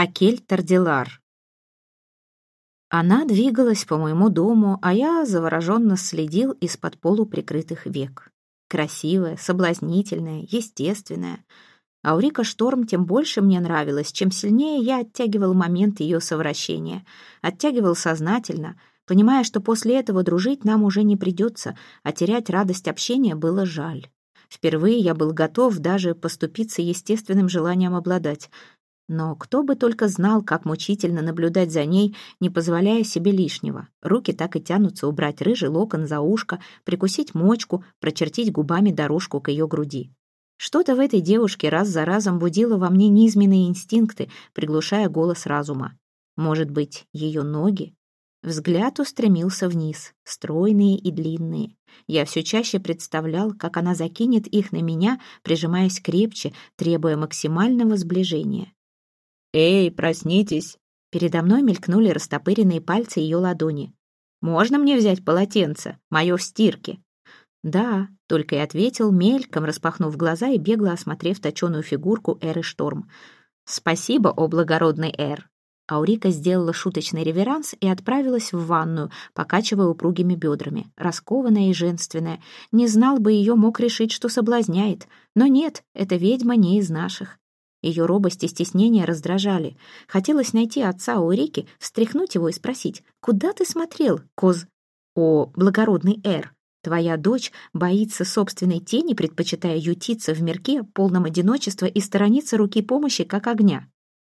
Акель Тардилар. Она двигалась по моему дому, а я завороженно следил из-под полуприкрытых век. Красивая, соблазнительная, естественная. Аурика Шторм тем больше мне нравилась, чем сильнее я оттягивал момент ее совращения. Оттягивал сознательно, понимая, что после этого дружить нам уже не придется, а терять радость общения было жаль. Впервые я был готов даже поступиться естественным желанием обладать — но кто бы только знал, как мучительно наблюдать за ней, не позволяя себе лишнего. Руки так и тянутся убрать рыжий локон за ушко, прикусить мочку, прочертить губами дорожку к ее груди. Что-то в этой девушке раз за разом будило во мне низменные инстинкты, приглушая голос разума. Может быть, ее ноги? Взгляд устремился вниз, стройные и длинные. Я все чаще представлял, как она закинет их на меня, прижимаясь крепче, требуя максимального сближения. «Эй, проснитесь!» Передо мной мелькнули растопыренные пальцы ее ладони. «Можно мне взять полотенце? Мое в стирке?» «Да», — только и ответил, мельком распахнув глаза и бегло осмотрев точеную фигурку Эры Шторм. «Спасибо, о благородный Эр!» Аурика сделала шуточный реверанс и отправилась в ванную, покачивая упругими бедрами, раскованная и женственная. Не знал бы ее, мог решить, что соблазняет. Но нет, эта ведьма не из наших. Ее робость и стеснение раздражали. Хотелось найти отца у Рики, встряхнуть его и спросить, «Куда ты смотрел, коз...» «О, благородный Эр, твоя дочь боится собственной тени, предпочитая ютиться в мирке, полном одиночества и сторониться руки помощи, как огня».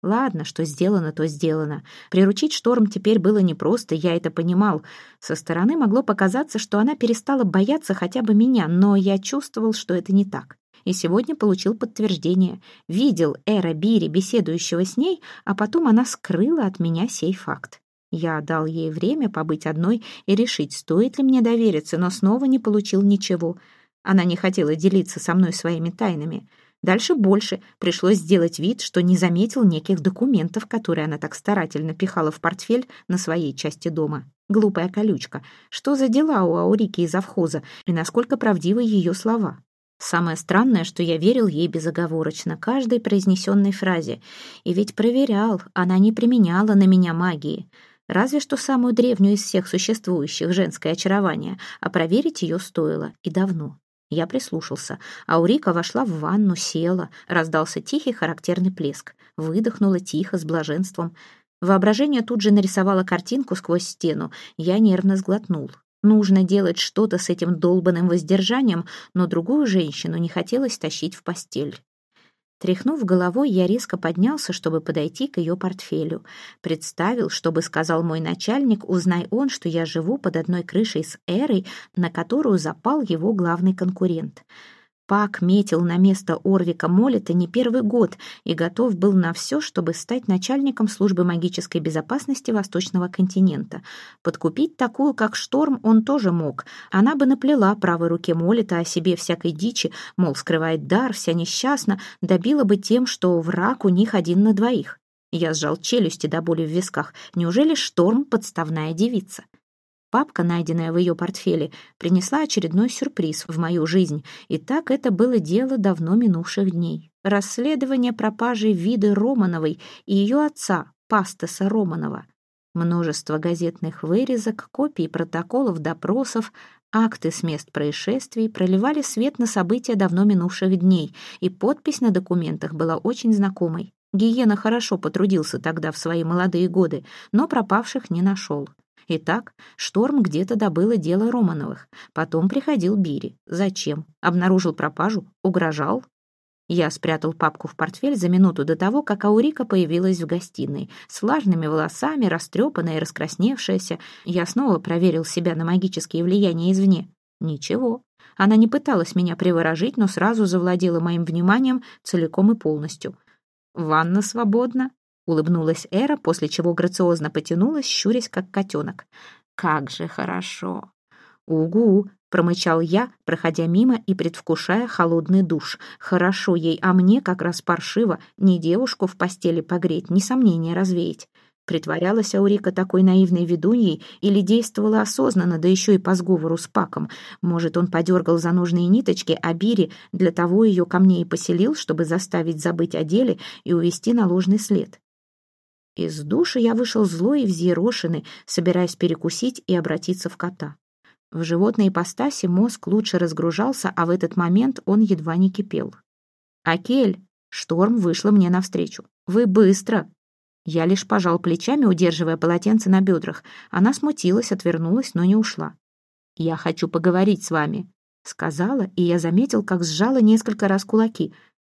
Ладно, что сделано, то сделано. Приручить шторм теперь было непросто, я это понимал. Со стороны могло показаться, что она перестала бояться хотя бы меня, но я чувствовал, что это не так и сегодня получил подтверждение. Видел Эра Бири, беседующего с ней, а потом она скрыла от меня сей факт. Я дал ей время побыть одной и решить, стоит ли мне довериться, но снова не получил ничего. Она не хотела делиться со мной своими тайнами. Дальше больше. Пришлось сделать вид, что не заметил неких документов, которые она так старательно пихала в портфель на своей части дома. Глупая колючка. Что за дела у Аурики из завхоза, и насколько правдивы ее слова? Самое странное, что я верил ей безоговорочно, каждой произнесенной фразе. И ведь проверял, она не применяла на меня магии. Разве что самую древнюю из всех существующих, женское очарование, а проверить ее стоило, и давно. Я прислушался. Аурика вошла в ванну, села, раздался тихий характерный плеск. Выдохнула тихо, с блаженством. Воображение тут же нарисовало картинку сквозь стену. Я нервно сглотнул. Нужно делать что-то с этим долбанным воздержанием, но другую женщину не хотелось тащить в постель. Тряхнув головой, я резко поднялся, чтобы подойти к ее портфелю. Представил, чтобы сказал мой начальник, узнай он, что я живу под одной крышей с Эрой, на которую запал его главный конкурент. Пак метил на место Орвика Моллета не первый год и готов был на все, чтобы стать начальником службы магической безопасности Восточного континента. Подкупить такую, как Шторм, он тоже мог. Она бы наплела правой руке Моллета о себе всякой дичи, мол, скрывает дар, вся несчастна, добила бы тем, что враг у них один на двоих. Я сжал челюсти до боли в висках. Неужели Шторм — подставная девица? Папка, найденная в ее портфеле, принесла очередной сюрприз в мою жизнь, и так это было дело давно минувших дней. Расследование пропажи Виды Романовой и ее отца, Пастеса Романова. Множество газетных вырезок, копий протоколов допросов, акты с мест происшествий проливали свет на события давно минувших дней, и подпись на документах была очень знакомой. Гиена хорошо потрудился тогда в свои молодые годы, но пропавших не нашел. Итак, Шторм где-то добыла дело Романовых. Потом приходил Бири. Зачем? Обнаружил пропажу? Угрожал? Я спрятал папку в портфель за минуту до того, как Аурика появилась в гостиной. С влажными волосами, растрепанная и раскрасневшаяся. Я снова проверил себя на магические влияния извне. Ничего. Она не пыталась меня приворожить, но сразу завладела моим вниманием целиком и полностью. «Ванна свободна?» Улыбнулась Эра, после чего грациозно потянулась, щурясь, как котенок. «Как же хорошо!» «Угу!» — промычал я, проходя мимо и предвкушая холодный душ. «Хорошо ей, а мне как раз паршиво. Ни девушку в постели погреть, ни сомнения развеять». Притворялась Аурика такой наивной ведуньей или действовала осознанно, да еще и по сговору с Паком. Может, он подергал за нужные ниточки, а для того ее ко мне и поселил, чтобы заставить забыть о деле и увести на ложный след. Из души я вышел злой и взъерошенный, собираясь перекусить и обратиться в кота. В животной ипостаси мозг лучше разгружался, а в этот момент он едва не кипел. «Акель!» — шторм вышла мне навстречу. «Вы быстро!» Я лишь пожал плечами, удерживая полотенце на бедрах. Она смутилась, отвернулась, но не ушла. «Я хочу поговорить с вами», — сказала, и я заметил, как сжала несколько раз кулаки.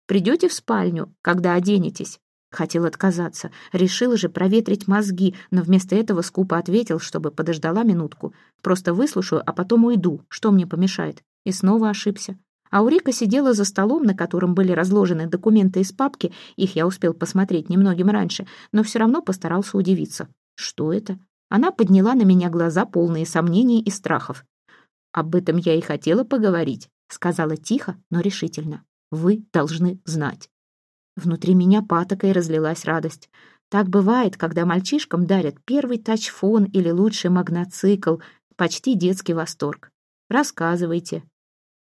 «Придете в спальню, когда оденетесь?» Хотел отказаться, решил же проветрить мозги, но вместо этого скупо ответил, чтобы подождала минутку. Просто выслушаю, а потом уйду, что мне помешает. И снова ошибся. Аурика сидела за столом, на котором были разложены документы из папки, их я успел посмотреть немногим раньше, но все равно постарался удивиться. Что это? Она подняла на меня глаза, полные сомнений и страхов. «Об этом я и хотела поговорить», — сказала тихо, но решительно. «Вы должны знать». Внутри меня патокой разлилась радость. Так бывает, когда мальчишкам дарят первый тачфон или лучший магноцикл. Почти детский восторг. Рассказывайте.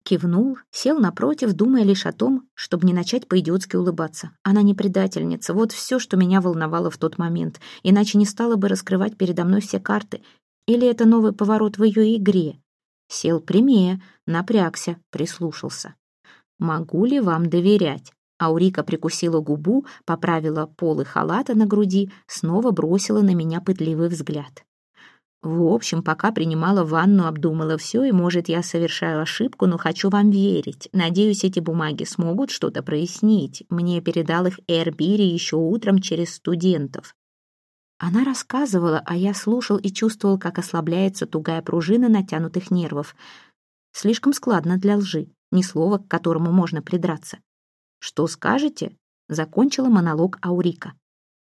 Кивнул, сел напротив, думая лишь о том, чтобы не начать по-идиотски улыбаться. Она не предательница, вот все, что меня волновало в тот момент, иначе не стала бы раскрывать передо мной все карты. Или это новый поворот в ее игре? Сел прямее, напрягся, прислушался. «Могу ли вам доверять?» Аурика прикусила губу, поправила полы халата на груди, снова бросила на меня пытливый взгляд. В общем, пока принимала ванну, обдумала все, и, может, я совершаю ошибку, но хочу вам верить. Надеюсь, эти бумаги смогут что-то прояснить. Мне передал их Эрбири еще утром через студентов. Она рассказывала, а я слушал и чувствовал, как ослабляется тугая пружина натянутых нервов. Слишком складно для лжи, ни слова, к которому можно придраться. «Что скажете?» — закончила монолог Аурика.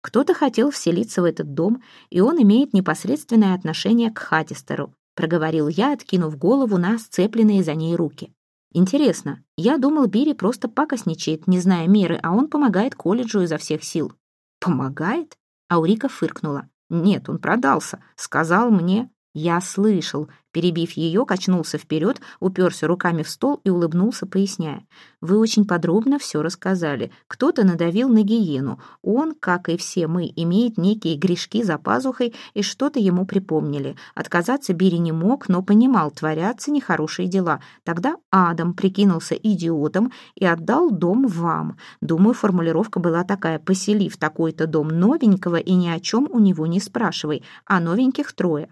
«Кто-то хотел вселиться в этот дом, и он имеет непосредственное отношение к Хатистеру», — проговорил я, откинув голову на сцепленные за ней руки. «Интересно, я думал, Бири просто пакостничает, не зная меры, а он помогает колледжу изо всех сил». «Помогает?» — Аурика фыркнула. «Нет, он продался. Сказал мне...» «Я слышал», перебив ее, качнулся вперед, уперся руками в стол и улыбнулся, поясняя. «Вы очень подробно все рассказали. Кто-то надавил на гиену. Он, как и все мы, имеет некие грешки за пазухой, и что-то ему припомнили. Отказаться Бири не мог, но понимал, творятся нехорошие дела. Тогда Адам прикинулся идиотом и отдал дом вам. Думаю, формулировка была такая «поселив такой-то дом новенького и ни о чем у него не спрашивай, а новеньких трое».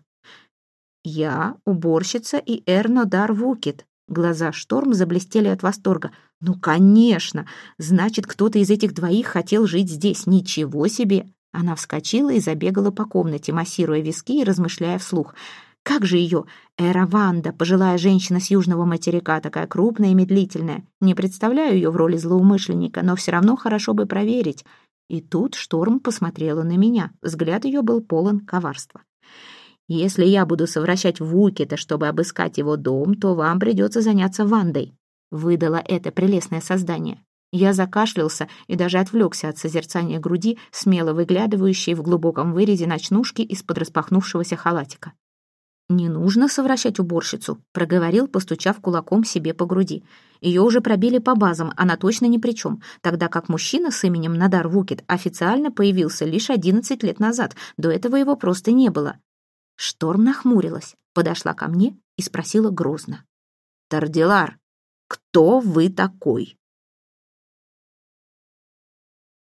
«Я, уборщица и Эрно Дар Вукит». Глаза Шторм заблестели от восторга. «Ну, конечно! Значит, кто-то из этих двоих хотел жить здесь. Ничего себе!» Она вскочила и забегала по комнате, массируя виски и размышляя вслух. «Как же ее? Эраванда, пожилая женщина с южного материка, такая крупная и медлительная. Не представляю ее в роли злоумышленника, но все равно хорошо бы проверить». И тут Шторм посмотрела на меня. Взгляд ее был полон коварства. Если я буду совращать Вукета, чтобы обыскать его дом, то вам придется заняться Вандой», — выдало это прелестное создание. Я закашлялся и даже отвлекся от созерцания груди, смело выглядывающей в глубоком вырезе ночнушки из-под распахнувшегося халатика. «Не нужно совращать уборщицу», — проговорил, постучав кулаком себе по груди. «Ее уже пробили по базам, она точно ни при чем, тогда как мужчина с именем Надар Вукет официально появился лишь одиннадцать лет назад, до этого его просто не было. Шторм нахмурилась, подошла ко мне и спросила грозно. «Тардилар, кто вы такой?»